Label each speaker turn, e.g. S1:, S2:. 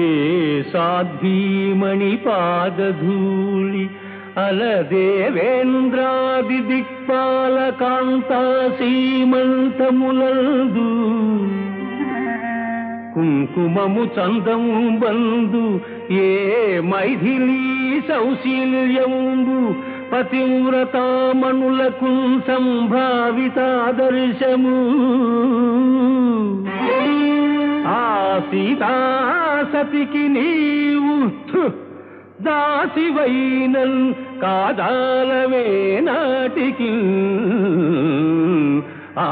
S1: ఏ సాధ్వీమణి పాదధూళి అలదేవేంద్రాది దిక్పాలకాంతా సీమంతములందు కుంకుమము చందము బందు ఏ మైథిలీ సౌశీల్యంబు పతివ్రతామణులకు సంభావితాదర్శము సతికి నీవు దాసివైనల్ కాదాలవే నాటికి ఆ